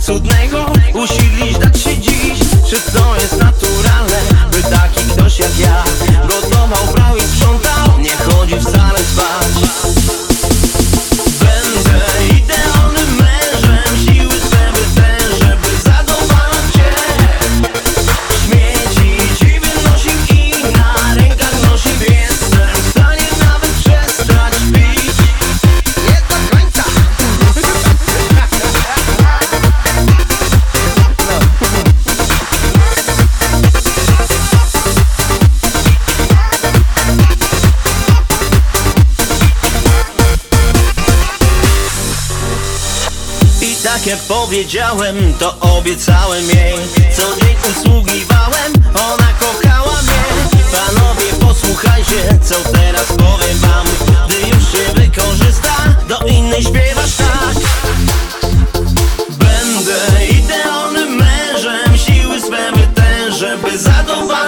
cudnego Usilić dać się dziś Czy to jest naturalne By taki ktoś jak ja Gotował, brał i sprzątał. Nie chodzi spać tak jak powiedziałem, to obiecałem jej. Co dzień usługiwałem, ona kochała mnie. Panowie posłuchajcie, co teraz powiem wam. Gdy już się wykorzysta, do innej śpiewasz tak. Będę idealnym mężem, siły swe wytężę, by zadowalać